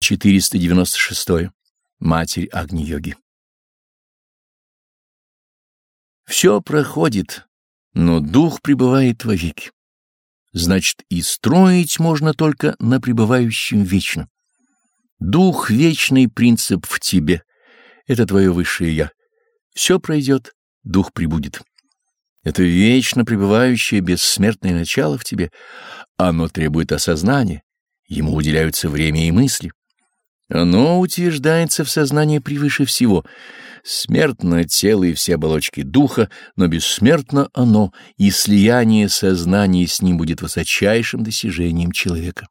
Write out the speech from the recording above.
496. Матерь Агни-йоги. Все проходит, но дух пребывает вовеки. Значит, и строить можно только на пребывающем вечно. Дух — вечный принцип в тебе. Это твое высшее «я». Все пройдет, дух прибудет. Это вечно пребывающее бессмертное начало в тебе. Оно требует осознания. Ему уделяются время и мысли. Оно утверждается в сознании превыше всего. Смертно тело и все оболочки духа, но бессмертно оно, и слияние сознания с ним будет высочайшим достижением человека.